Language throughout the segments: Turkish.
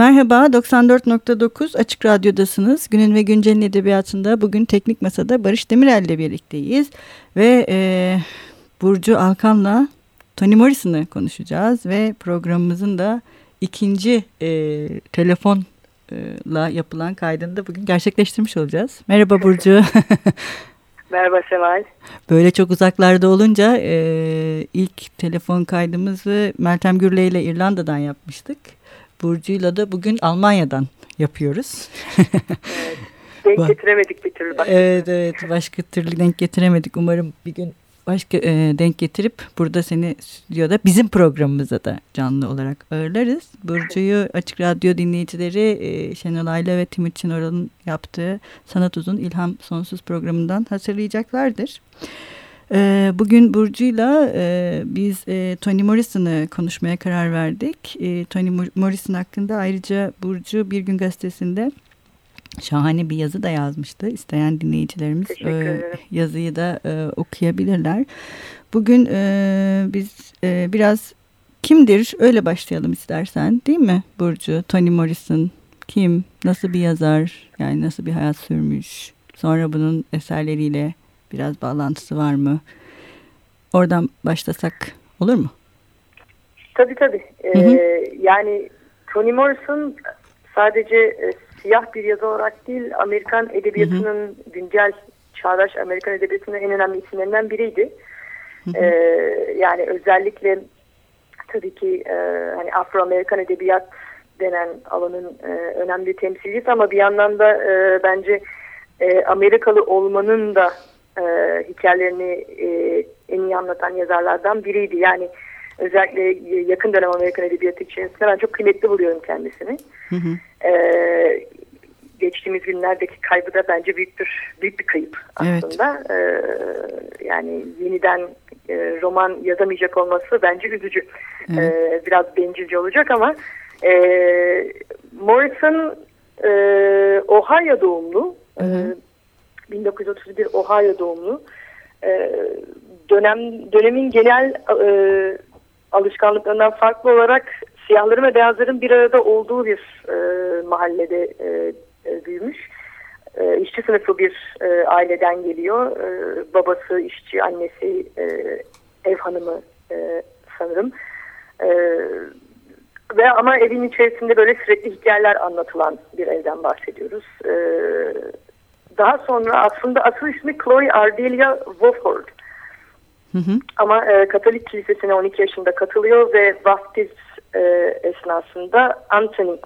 Merhaba, 94.9 Açık Radyo'dasınız. Günün ve Güncel'in edebiyatında bugün Teknik Masa'da Barış Demirel ile birlikteyiz. Ve e, Burcu Alkan'la Toni Morrison'ı konuşacağız. Ve programımızın da ikinci e, telefonla yapılan kaydını da bugün gerçekleştirmiş olacağız. Merhaba Burcu. Merhaba Seval. Böyle çok uzaklarda olunca e, ilk telefon kaydımızı Meltem Gürle ile İrlanda'dan yapmıştık. Burcu'yla da bugün Almanya'dan yapıyoruz. evet, denk getiremedik bir türlü. Başka evet evet başka türlü denk getiremedik. Umarım bir gün başka e, denk getirip burada seni stüdyoda bizim programımıza da canlı olarak ağırlarız. Burcu'yu Açık Radyo dinleyicileri e, Şenol Ayla ve Timuçin Oral'ın yaptığı Sanat Uzun İlham Sonsuz programından hatırlayacaklardır. E, bugün Burcu'yla e, biz e, Toni Morrison'ı konuşmaya karar verdik. E, Toni Morrison hakkında ayrıca Burcu Bir Gün Gazetesi'nde şahane bir yazı da yazmıştı. İsteyen dinleyicilerimiz e, yazıyı da e, okuyabilirler. Bugün e, biz e, biraz kimdir öyle başlayalım istersen değil mi Burcu? Toni Morrison kim, nasıl bir yazar, yani nasıl bir hayat sürmüş, sonra bunun eserleriyle biraz bağlantısı var mı? Oradan başlasak olur mu? Tabii tabii. Ee, hı hı. Yani Toni Morrison sadece e, siyah bir yazı olarak değil Amerikan edebiyatının hı hı. güncel çağdaş Amerikan edebiyatının en önemli isimlerinden biriydi. Hı hı. Ee, yani özellikle tabii ki e, hani Afro-Amerikan edebiyat denen alanın e, önemli temsilcisi ama bir yandan da e, bence e, Amerikalı olmanın da e, hikayelerini e, en iyi anlatan yazarlardan biriydi. Yani özellikle yakın dönem Amerikan Edebiyatı içerisinde ben çok kıymetli buluyorum kendisini. Hı hı. E, geçtiğimiz günlerdeki kaybı da bence büyük bir büyük bir kayıp aslında. Evet. E, yani yeniden e, roman yazamayacak olması bence üzücü. Evet. E, biraz bencilce olacak ama e, Morrison e, Ohio doğumlu. Hı hı. E, 1931 Ohio doğumlu. E, dönem dönemin genel e, alışkanlıklarından farklı olarak siyahların ve beyazların bir arada olduğu bir e, mahallede e, e, büyümüş. E, işçi sınıfı bir e, aileden geliyor. E, babası işçi, annesi e, ev hanımı e, sanırım. E, ve ama evin içerisinde böyle sürekli hikayeler anlatılan bir evden bahsediyoruz. E, daha sonra aslında asıl ismi Chloe Ardelia Wofford. Hı hı. Ama e, Katolik Kilisesi'ne 12 yaşında katılıyor ve vaftiz e, esnasında Anthony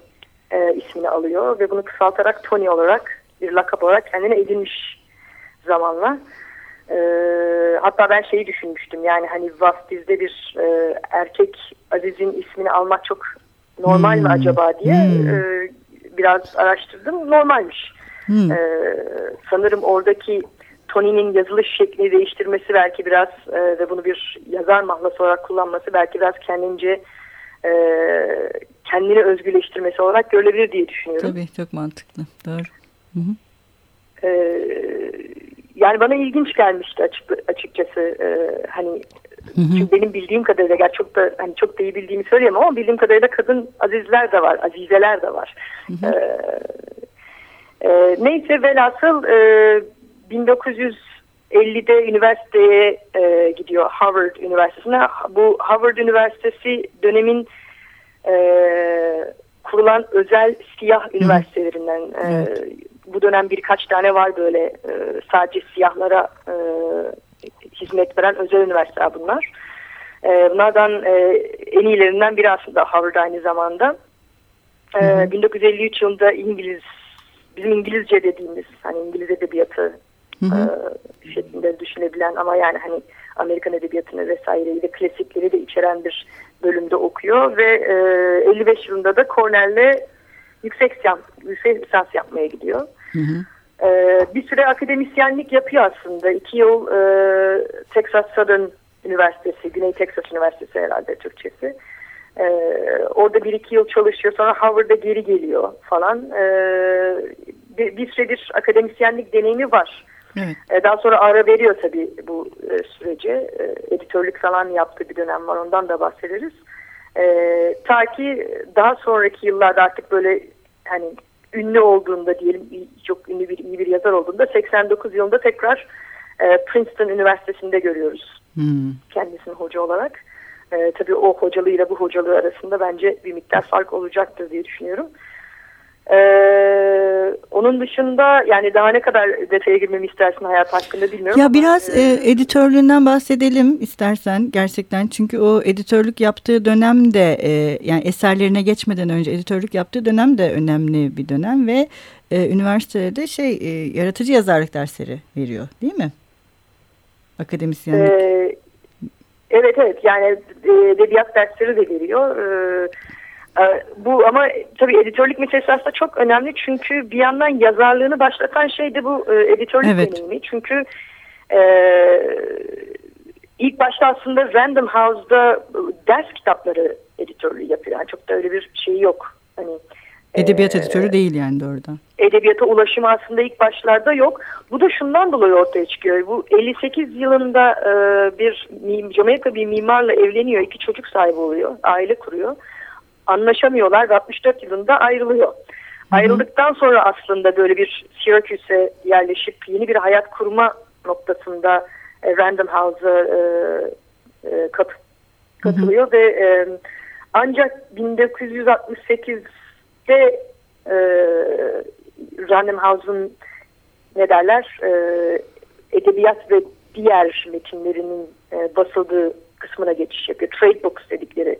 e, ismini alıyor ve bunu kısaltarak Tony olarak bir lakap olarak kendine edinmiş zamanla. E, hatta ben şeyi düşünmüştüm yani hani vaftizde bir e, erkek Aziz'in ismini almak çok normal hmm. mi acaba diye hmm. e, biraz araştırdım. Normalmiş. Hmm. E, sanırım oradaki Tony'nin yazılış şeklini değiştirmesi belki biraz e, ve bunu bir yazar mahlası olarak kullanması belki biraz kendince e, kendini özgürleştirmesi olarak görülebilir diye düşünüyorum. Tabii çok mantıklı. Doğru. Hı hı. E, yani bana ilginç gelmişti açık, açıkçası. E, hani hı hı. Çünkü benim bildiğim kadarıyla gerçi çok da hani çok da iyi bildiğimi söyleyemem ama bildiğim kadarıyla kadın azizler de var, azizeler de var. Hı hı. E, e, neyse velhasıl e, 1950'de üniversiteye e, gidiyor Harvard Üniversitesi'ne. Bu Harvard Üniversitesi dönemin e, kurulan özel siyah üniversitelerinden. E, bu dönem birkaç tane var böyle e, sadece siyahlara e, hizmet veren özel üniversiteler bunlar. E, bunlardan e, en iyilerinden biri aslında Harvard aynı zamanda. E, 1953 yılında İngiliz bizim İngilizce dediğimiz hani İngiliz edebiyatı hı hı. E, şeklinde düşünebilen ama yani hani Amerikan edebiyatını vesaireyi de klasikleri de içeren bir bölümde okuyor ve e, 55 yılında da Cornell'le yüksek, yüksek lisans yapmaya gidiyor. Hı hı. E, bir süre akademisyenlik yapıyor aslında. İki yıl e, Texas Southern Üniversitesi, Güney Texas Üniversitesi herhalde Türkçesi. Ee, orada bir iki yıl çalışıyor sonra Harvard'a geri geliyor falan. Ee, bir, bir süredir akademisyenlik deneyimi var. Evet. Ee, daha sonra ara veriyor tabii bu e, sürece. Ee, editörlük falan yaptığı bir dönem var ondan da bahsederiz. E, ta ki daha sonraki yıllarda artık böyle hani ünlü olduğunda diyelim çok ünlü bir iyi bir yazar olduğunda 89 yılında tekrar e, Princeton Üniversitesi'nde görüyoruz hmm. kendisini hoca olarak. E, tabii o hocalığıyla bu hocalığı arasında bence bir miktar fark olacaktır diye düşünüyorum. Ee, onun dışında yani daha ne kadar detaya girmemi istersin hayat hakkında bilmiyorum. Ya biraz e, e, editörlüğünden bahsedelim istersen gerçekten. Çünkü o editörlük yaptığı dönem de e, yani eserlerine geçmeden önce editörlük yaptığı dönem de önemli bir dönem ve e, üniversitede şey e, yaratıcı yazarlık dersleri veriyor değil mi? Akademisyenlik. Ee, evet evet yani e, edebiyat dersleri de veriyor. Ee, ee, bu ama tabii editörlük meselesi aslında çok önemli çünkü bir yandan yazarlığını başlatan şey de bu e, editörlük evet. deneyimi. Çünkü e, ilk başta aslında Random House'da ders kitapları editörlüğü yapıyor. Yani çok da öyle bir şey yok. Hani Edebiyat editörü değil yani doğrudan. Edebiyata ulaşımı aslında ilk başlarda yok. Bu da şundan dolayı ortaya çıkıyor. Bu 58 yılında e, bir Jamaika bir mimarla evleniyor. iki çocuk sahibi oluyor. Aile kuruyor anlaşamıyorlar ve 64 yılında ayrılıyor. Hı-hı. Ayrıldıktan sonra aslında böyle bir Syracuse'e yerleşip yeni bir hayat kurma noktasında e, Random House'a e, e, kat, katılıyor Hı-hı. ve e, ancak 1968'de e, Random House'un ne derler e, edebiyat ve diğer metinlerinin e, basıldığı kısmına geçiş yapıyor. Trade books dedikleri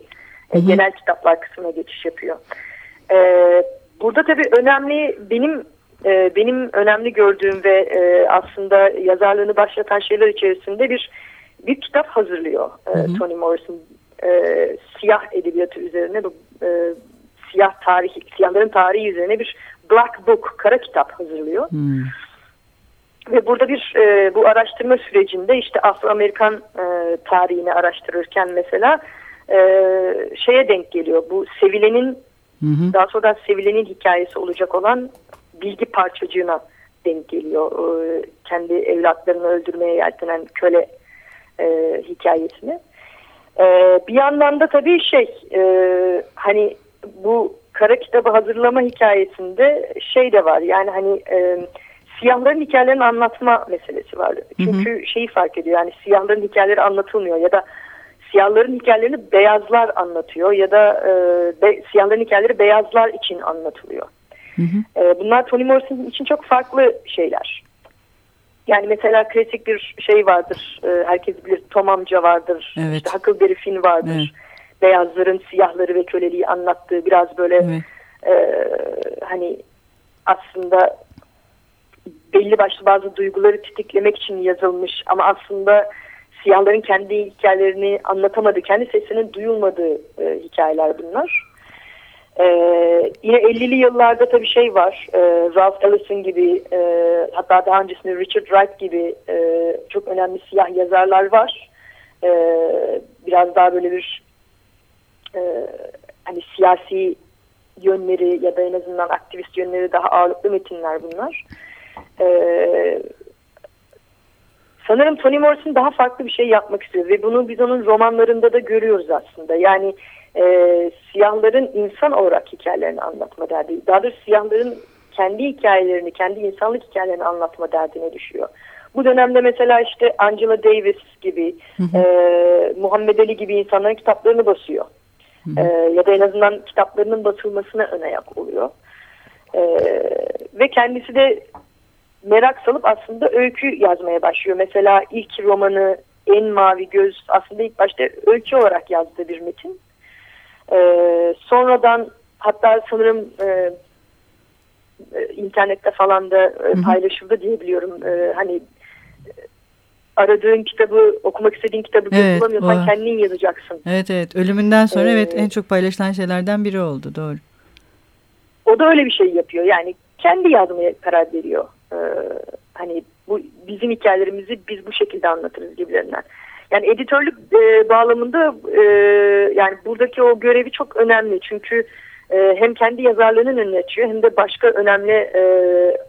-hı. genel kitaplar kısmına geçiş yapıyor. E, burada tabii önemli benim e, benim önemli gördüğüm ve e, aslında yazarlığını başlatan şeyler içerisinde bir bir kitap hazırlıyor e. Toni Morrison e, siyah edebiyatı üzerine bu e, siyah tarih siyahların tarihi üzerine bir Black Book kara kitap hazırlıyor. Hı. Ve burada bir e, bu araştırma sürecinde işte Afro-Amerikan e, tarihini araştırırken mesela e, şeye denk geliyor. Bu sevilenin hı hı. daha sonra sevilenin hikayesi olacak olan bilgi parçacığına denk geliyor. E, kendi evlatlarını öldürmeye yeltenen köle e, hikayesini. E, bir yandan da tabii şey e, hani bu kara kitabı hazırlama hikayesinde şey de var yani hani e, siyahların hikayelerini anlatma meselesi var. Çünkü hı hı. şeyi fark ediyor yani siyahların hikayeleri anlatılmıyor ya da siyahların hikayelerini beyazlar anlatıyor ya da e, be, siyahların hikayeleri beyazlar için anlatılıyor. Hı hı. E, bunlar Toni Morrison için çok farklı şeyler. Yani mesela klasik bir şey vardır. E, herkes bilir Tom amca vardır. Evet. İşte Huckleberry Finn vardır. Evet. Beyazların siyahları ve köleliği anlattığı biraz böyle evet. e, hani aslında belli başlı bazı duyguları tetiklemek için yazılmış ama aslında siyahların kendi hikayelerini anlatamadığı, kendi sesinin duyulmadığı e, hikayeler bunlar. E, yine 50'li yıllarda tabii şey var, e, Ralph Ellison gibi, e, hatta daha öncesinde Richard Wright gibi e, çok önemli siyah yazarlar var. E, biraz daha böyle bir e, hani siyasi yönleri ya da en azından aktivist yönleri daha ağırlıklı metinler bunlar. E, sanırım Toni Morrison daha farklı bir şey yapmak istiyor ve bunu biz onun romanlarında da görüyoruz aslında. Yani e, siyahların insan olarak hikayelerini anlatma derdi. Daha doğrusu siyahların kendi hikayelerini, kendi insanlık hikayelerini anlatma derdine düşüyor. Bu dönemde mesela işte Angela Davis gibi, hı hı. E, Muhammed Ali gibi insanların kitaplarını basıyor. E, ya da en azından kitaplarının basılmasına ön ayak oluyor. E, ve kendisi de merak salıp aslında öykü yazmaya başlıyor. Mesela ilk romanı En Mavi Göz aslında ilk başta öykü olarak yazdığı bir metin. Ee, sonradan hatta sanırım e, e internette falan da e, paylaşıldı diyebiliyorum. E, hani aradığın kitabı, okumak istediğin kitabı evet, bulamıyorsan o. kendin yazacaksın. Evet evet. Ölümünden sonra ee, evet en çok paylaşılan şeylerden biri oldu. Doğru. O da öyle bir şey yapıyor. Yani kendi yazmaya karar veriyor e, hani bu bizim hikayelerimizi biz bu şekilde anlatırız gibilerinden. Yani editörlük e, bağlamında e, yani buradaki o görevi çok önemli çünkü e, hem kendi yazarlarının önünü açıyor hem de başka önemli e,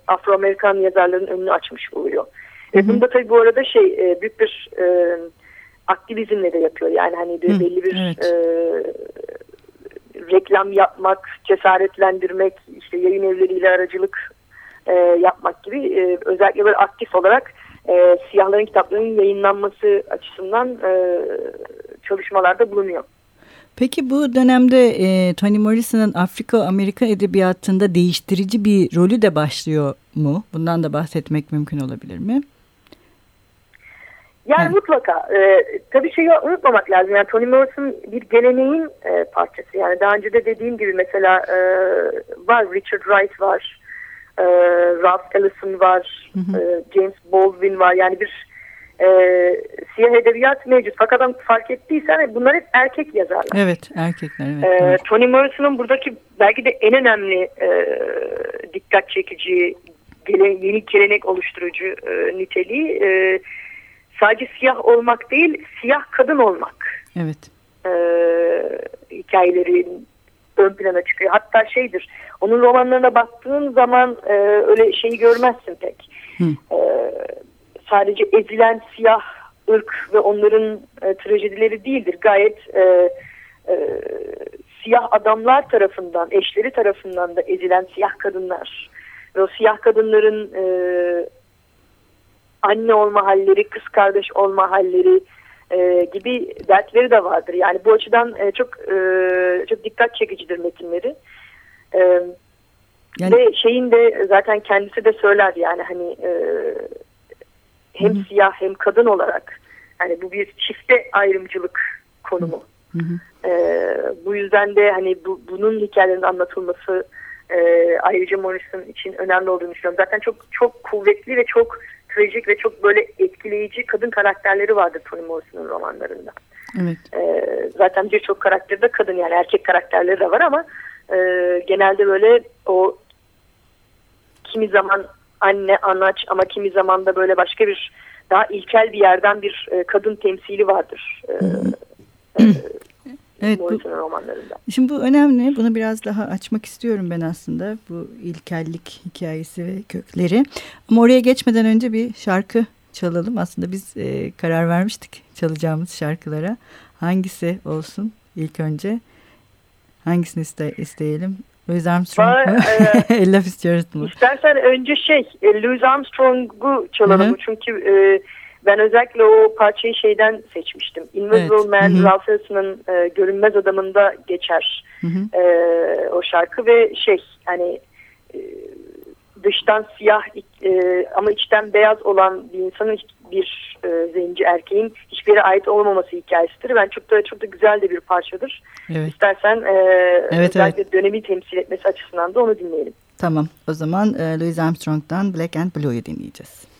Afro-Amerikan yazarların önünü açmış oluyor. Ve bunda tabii bu arada şey e, büyük bir e, aktivizmle de yapıyor. Yani hani bir, belli bir evet. e, reklam yapmak, cesaretlendirmek, işte yayın evleriyle aracılık e, yapmak gibi e, özellikle böyle aktif olarak e, siyahların kitaplarının yayınlanması açısından e, çalışmalarda bulunuyor. Peki bu dönemde e, Toni Morrison'ın Afrika-Amerika edebiyatında değiştirici bir rolü de başlıyor mu? Bundan da bahsetmek mümkün olabilir mi? Yani evet. mutlaka. E, tabii şeyi unutmamak lazım. Yani Toni Morrison bir geleneğin e, parçası. Yani daha önce de dediğim gibi mesela e, var Richard Wright var. E, Ralph Ellison var. Hı hı. E, James Baldwin var. Yani bir e, siyah edebiyat mevcut. Fakat adam fark ettiysen bunlar hep erkek yazarlar. Evet erkekler. Evet, e, evet. Toni Morrison'un buradaki belki de en önemli e, dikkat çekici gele, yeni gelenek oluşturucu e, niteliği e, sadece siyah olmak değil siyah kadın olmak. Evet. E, hikayeleri ön plana çıkıyor. Hatta şeydir onun romanlarına baktığın zaman e, öyle şeyi görmezsin pek. Hı. E, sadece ezilen siyah ırk ve onların e, trajedileri değildir. Gayet e, e, siyah adamlar tarafından, eşleri tarafından da ezilen siyah kadınlar ve o siyah kadınların e, anne olma halleri, kız kardeş olma halleri e, gibi dertleri de vardır. Yani bu açıdan e, çok e, çok dikkat çekicidir metinleri. E, yani... Ve şeyin de zaten kendisi de söyler yani hani e, hem Hı -hı. siyah hem kadın olarak yani bu bir çifte ayrımcılık konumu. Hı hı. E, bu yüzden de hani bu, bunun hikayelerinin anlatılması e, ayrıca Morrison için önemli olduğunu düşünüyorum. Zaten çok çok kuvvetli ve çok trajik ve çok böyle etkileyici kadın karakterleri vardır Toni Morrison'un romanlarında. Evet. E, zaten birçok karakteri de kadın yani erkek karakterleri de var ama e, genelde böyle o kimi zaman anne, anaç ama kimi zaman da böyle başka bir daha ilkel bir yerden bir e, kadın temsili vardır. E, e, Evet, bu, romanlarında. Şimdi bu önemli. Bunu biraz daha açmak istiyorum ben aslında. Bu ilkellik hikayesi ve kökleri. Ama oraya geçmeden önce bir şarkı çalalım. Aslında biz e, karar vermiştik çalacağımız şarkılara. Hangisi olsun ilk önce? Hangisini iste, isteyelim? Louis Armstrong mu? E, Ella Fitzgerald mı? İstersen önce şey e, Louis Armstrong'u çalalım. Hı -hı. Çünkü e, ben özellikle o parçayı şeyden seçmiştim. Invisible evet. Man, Hı -hı. Ralph Elleson'ın e, Görünmez Adamı'nda geçer Hı -hı. E, o şarkı ve şey hani e, dıştan siyah e, ama içten beyaz olan bir insanın bir e, zenci erkeğin hiçbir yere ait olmaması hikayesidir. Ben çok da çok da güzel de bir parçadır. Evet. İstersen e, evet, özellikle evet. dönemi temsil etmesi açısından da onu dinleyelim. Tamam. O zaman e, Louis Armstrong'dan Black and Blue'yu dinleyeceğiz.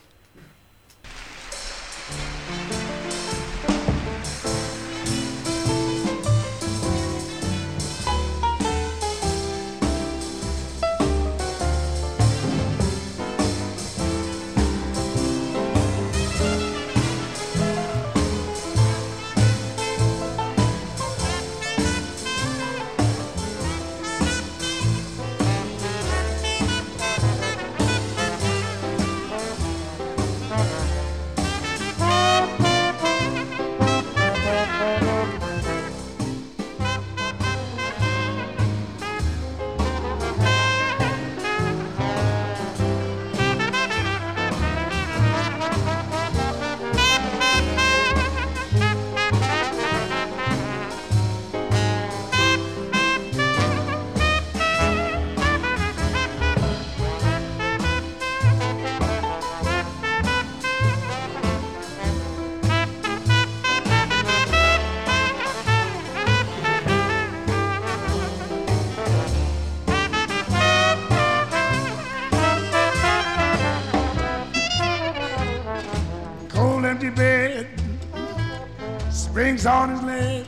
On his leg.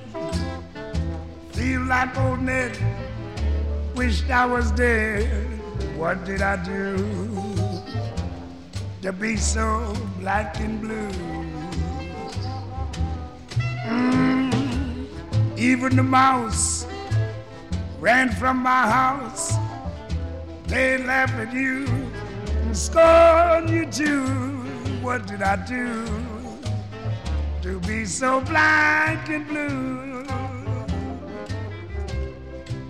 Feel like old Ned. Wished I was dead. What did I do to be so black and blue? Mm, even the mouse ran from my house. They laugh at you and scorn you too. What did I do? To be so black and blue.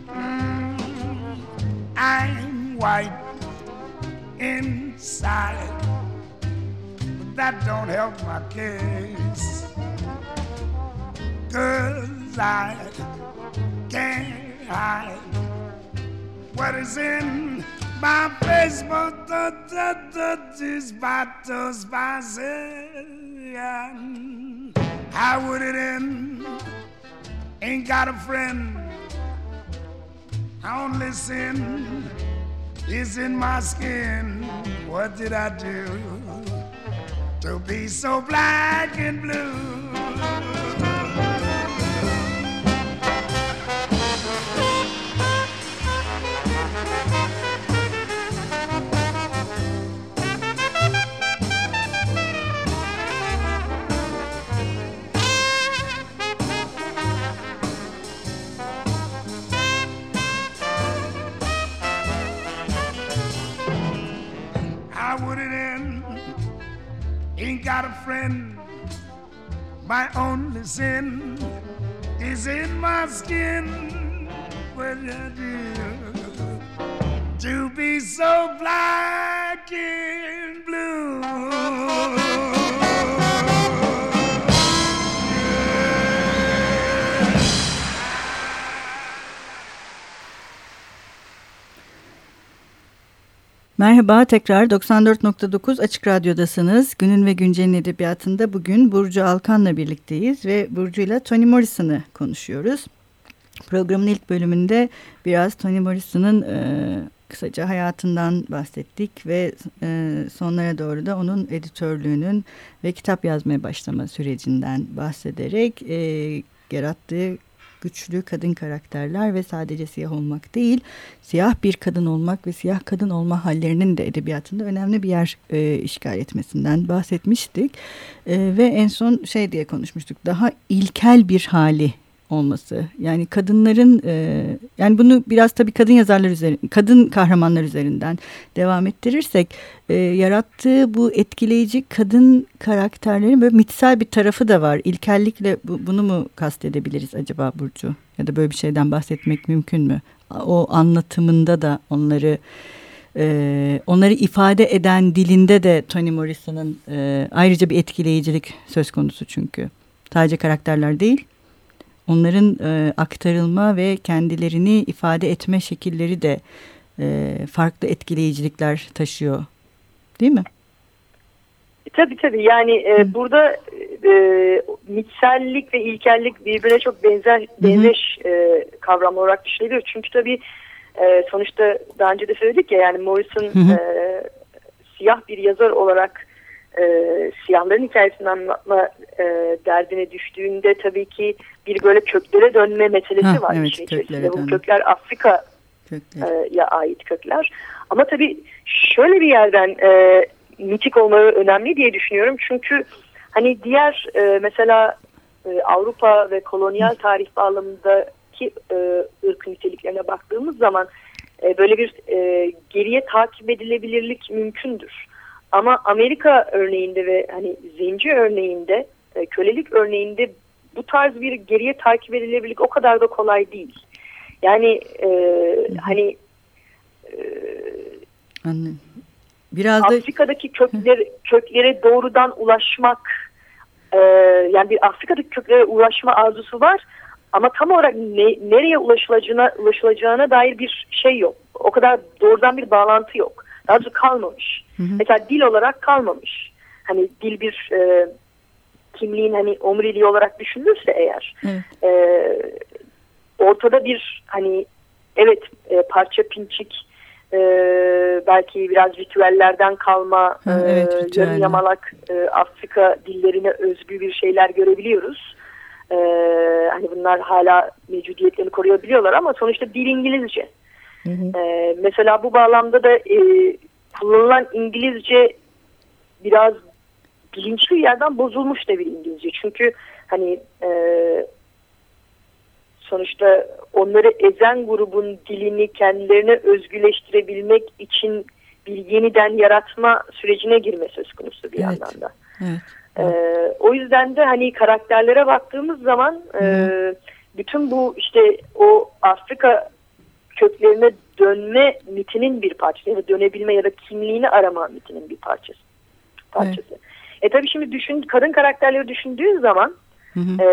Mm, I'm white inside, but that don't help my case. Cause I can't hide what is in my face, but the, the, the, these battles passing. How would it end? Ain't got a friend. Only sin is in my skin. What did I do to be so black and blue? My only sin is in my skin. I do to be so black Merhaba tekrar 94.9 Açık Radyo'dasınız. Günün ve Güncel'in edebiyatında bugün Burcu Alkan'la birlikteyiz ve Burcu'yla Toni Morrison'ı konuşuyoruz. Programın ilk bölümünde biraz Toni Morrison'ın e, kısaca hayatından bahsettik ve e, sonlara doğru da onun editörlüğünün ve kitap yazmaya başlama sürecinden bahsederek e, yarattığı güçlü kadın karakterler ve sadece siyah olmak değil, siyah bir kadın olmak ve siyah kadın olma hallerinin de edebiyatında önemli bir yer e, işgal etmesinden bahsetmiştik. E, ve en son şey diye konuşmuştuk, daha ilkel bir hali olması. Yani kadınların e, yani bunu biraz tabii kadın yazarlar üzerinden, kadın kahramanlar üzerinden devam ettirirsek e, yarattığı bu etkileyici kadın karakterlerin böyle mitsel bir tarafı da var. İlkellikle bu, bunu mu kastedebiliriz acaba Burcu? Ya da böyle bir şeyden bahsetmek mümkün mü? O anlatımında da onları e, onları ifade eden dilinde de Toni Morrison'ın e, ayrıca bir etkileyicilik söz konusu çünkü. Sadece karakterler değil onların e, aktarılma ve kendilerini ifade etme şekilleri de e, farklı etkileyicilikler taşıyor. Değil mi? E, tabii tabii yani e, burada e, mitsellik ve ilkellik birbirine çok benzer benzeş e, kavram olarak düşünülüyor. Çünkü tabii e, sonuçta daha önce de söyledik ya yani Morrison E, siyah bir yazar olarak e, siyahların hikayesini anlatma e, derdine düştüğünde tabii ki bir böyle köklere dönme meselesi ha, var. Evet, köklere Bu kökler Afrika Kökler. ait kökler. Ama tabii şöyle bir yerden e, mitik olmaları önemli diye düşünüyorum. Çünkü hani diğer e, mesela e, Avrupa ve kolonyal tarih bağlamındaki e, ırk niteliklerine baktığımız zaman e, böyle bir e, geriye takip edilebilirlik mümkündür. Ama Amerika örneğinde ve hani zenci örneğinde, e, kölelik örneğinde bu tarz bir geriye takip edilebilirlik o kadar da kolay değil. Yani e, hani e, Anladım. Biraz da... Afrika'daki kökler, köklere doğrudan ulaşmak e, yani bir Afrika'daki köklere ulaşma arzusu var ama tam olarak ne, nereye ulaşılacağına, ulaşılacağına dair bir şey yok. O kadar doğrudan bir bağlantı yok. Daha doğrusu kalmamış. Hı hı. Mesela dil olarak kalmamış. Hani dil bir e, kimliğin hani omuriliği olarak düşünülürse eğer e, ortada bir hani evet e, parça pinçik e, belki biraz ritüellerden kalma e, evet, yarım yamalak e, Afrika dillerine özgü bir şeyler görebiliyoruz. E, hani bunlar hala mevcudiyetlerini koruyabiliyorlar ama sonuçta dil İngilizce. Hı hı. E, mesela bu bağlamda da e, kullanılan İngilizce biraz bilinçli yerden bozulmuş da bir İngilizce. Çünkü hani e, sonuçta onları ezen grubun dilini kendilerine özgüleştirebilmek için bir yeniden yaratma sürecine girme söz konusu bir evet. yandan da. Evet. E, o yüzden de hani karakterlere baktığımız zaman e, bütün bu işte o Afrika köklerine dönme mitinin bir parçası ya da dönebilme ya da kimliğini arama mitinin bir parçası. parçası. Evet. E tabii şimdi düşün, kadın karakterleri düşündüğün zaman hı hı. E,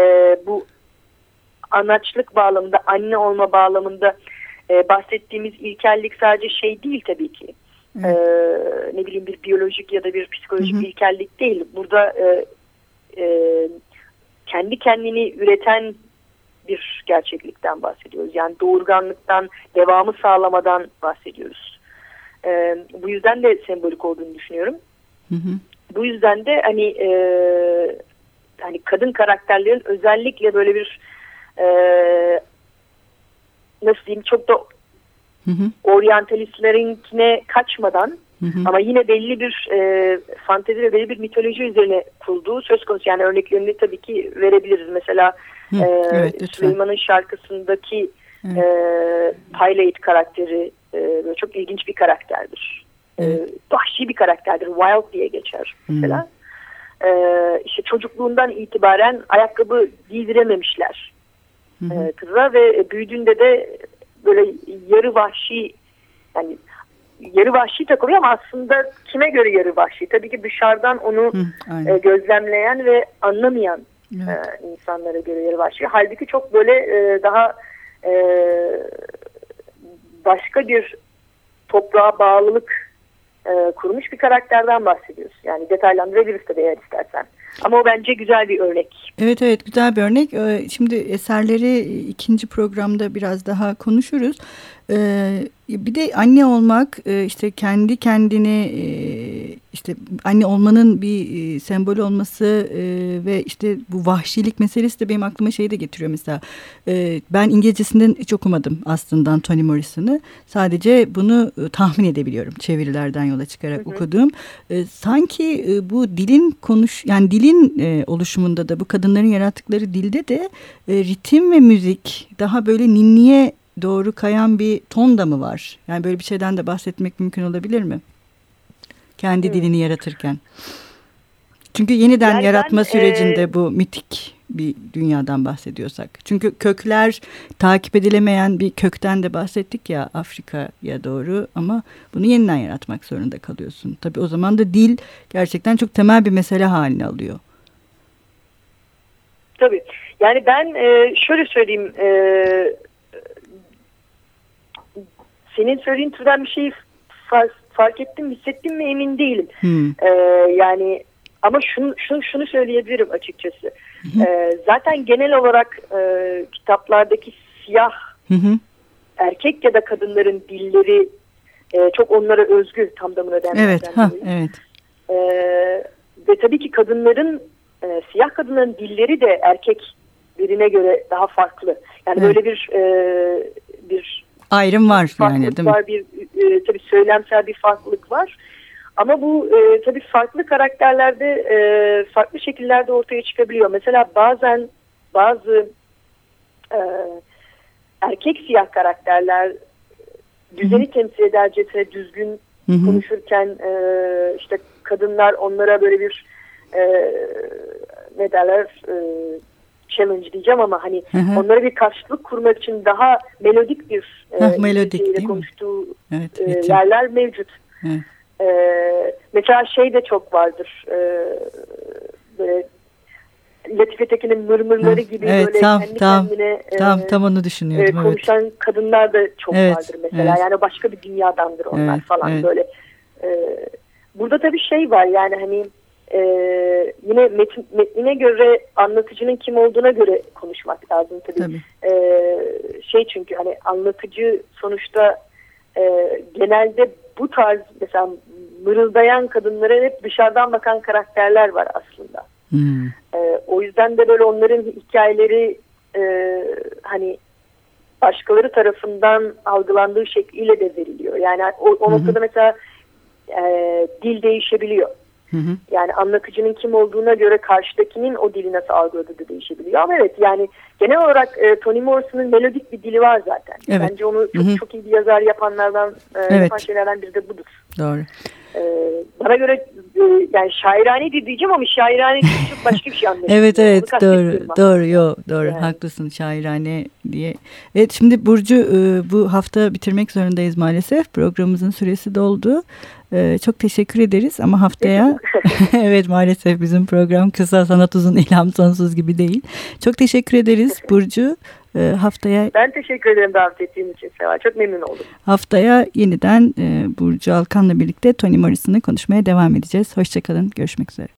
bu anaçlık bağlamında, anne olma bağlamında e, bahsettiğimiz ilkellik sadece şey değil tabii ki. E, ne bileyim bir biyolojik ya da bir psikolojik hı hı. ilkellik değil. Burada e, e, kendi kendini üreten bir gerçeklikten bahsediyoruz. Yani doğurganlıktan, devamı sağlamadan bahsediyoruz. E, bu yüzden de sembolik olduğunu düşünüyorum. Hı hı. Bu yüzden de hani e, hani kadın karakterlerin özellikle böyle bir e, nasıl diyeyim çok da hı hı. oryantalistlerine kaçmadan hı hı. ama yine belli bir e, fantezi ve belli bir mitoloji üzerine kurduğu söz konusu. Yani örneklerini tabii ki verebiliriz. Mesela hı, e, evet, Süleyman'ın şarkısındaki evet. e, Pilate karakteri e, böyle çok ilginç bir karakterdir. E, evet. E, vahşi bir karakterdir. Wild diye geçer mesela. Hı. E, işte çocukluğundan itibaren ayakkabı giydirememişler hı hı. E, kıza ve büyüdüğünde de böyle yarı vahşi yani yarı vahşi takılıyor ama aslında kime göre yarı vahşi? Tabii ki dışarıdan onu Hı, e, gözlemleyen ve anlamayan evet. e, insanlara göre yarı vahşi. Halbuki çok böyle e, daha e, başka bir toprağa bağlılık e, kurmuş bir karakterden bahsediyoruz. Yani detaylandırabiliriz tabii eğer istersen. Ama o bence güzel bir örnek. Evet evet güzel bir örnek. Ee, şimdi eserleri ikinci programda biraz daha konuşuruz. Ee, bir de anne olmak e, işte kendi kendini e, işte anne olmanın bir e, sembolü olması ve işte bu vahşilik meselesi de benim aklıma şeyi de getiriyor mesela. Ben İngilizcesinden hiç okumadım aslında Toni Morrison'ı. Sadece bunu tahmin edebiliyorum çevirilerden yola çıkarak hı hı. okuduğum. Sanki bu dilin konuş yani dilin oluşumunda da bu kadınların yarattıkları dilde de ritim ve müzik daha böyle ninniye doğru kayan bir ton da mı var? Yani böyle bir şeyden de bahsetmek mümkün olabilir mi? Kendi evet. dilini yaratırken. Çünkü yeniden yani yaratma ben, sürecinde e... bu mitik bir dünyadan bahsediyorsak. Çünkü kökler takip edilemeyen bir kökten de bahsettik ya Afrika'ya doğru ama bunu yeniden yaratmak zorunda kalıyorsun. Tabii o zaman da dil gerçekten çok temel bir mesele haline alıyor. Tabii. Yani ben e, şöyle söyleyeyim e, senin söylediğin türden bir şeyi fark, fark ettim, hissettim mi emin değilim. Hmm. Yani ama şunu, şunu, şunu söyleyebilirim açıkçası. Hı Ee, zaten genel olarak e, kitaplardaki siyah hı erkek ya da kadınların dilleri e, çok onlara özgü tam damına denmeden. Evet, ha, evet. Ee, ve tabii ki kadınların e, siyah kadınların dilleri de erkek birine göre daha farklı. Yani evet. böyle bir e, bir ayrım var yani değil mi? Var bir e, tabii söylemsel bir farklılık var. Ama bu e, tabii farklı karakterlerde e, farklı şekillerde ortaya çıkabiliyor. Mesela bazen bazı e, erkek siyah karakterler düzeni Hı -hı. temsil edercesine düzgün Hı -hı. konuşurken e, işte kadınlar onlara böyle bir e, ne derler e, challenge diyeceğim ama hani hı hı. onlara bir karşılık kurmak için daha melodik bir Heh, e, melodik, konuştuğu evet, e, yerler mevcut. Evet. E, mesela şey de çok vardır. E, böyle Latife Tekin'in mırmırları gibi evet, böyle tam, kendi tam, kendine tam, e, tam onu düşünüyordum. E, konuşan evet. kadınlar da çok evet, vardır mesela. Evet. Yani başka bir dünyadandır onlar evet, falan evet. böyle. E, burada tabii şey var yani hani e, yine metin, metnine göre anlatıcının kim olduğuna göre konuşmak lazım tabii. tabii. E, şey çünkü hani anlatıcı sonuçta e, genelde bu tarz mesela mırıldayan kadınlara hep dışarıdan bakan karakterler var aslında. Hmm. E, o yüzden de böyle onların hikayeleri e, hani başkaları tarafından algılandığı şekliyle de veriliyor. Yani o, o noktada mesela e, dil değişebiliyor. Hı hı. Yani anlatıcının kim olduğuna göre karşıdakinin o dili nasıl algıladığı da değişebiliyor. Ama evet yani genel olarak e, Toni Morrison'ın melodik bir dili var zaten. Evet. Bence onu çok, hı hı. çok iyi bir yazar yapanlardan, e, evet. yapan şeylerden biri de budur. Doğru. E, bana göre e, yani şairane diyeceğim ama şairane çok başka bir şey anlaşılıyor. evet evet doğru doğru yo doğru yani. haklısın şairane diye. Evet şimdi Burcu e, bu hafta bitirmek zorundayız maalesef. Programımızın süresi doldu. E, çok teşekkür ederiz ama haftaya evet maalesef bizim program kısa sanat uzun ilham sonsuz gibi değil. Çok teşekkür ederiz Burcu. E, haftaya Ben teşekkür ederim davet ettiğin için Seva. Çok memnun oldum. Haftaya yeniden Burcu Alkan'la birlikte Toni Morrison'ı konuşmaya devam edeceğiz. Hoşçakalın. Görüşmek üzere.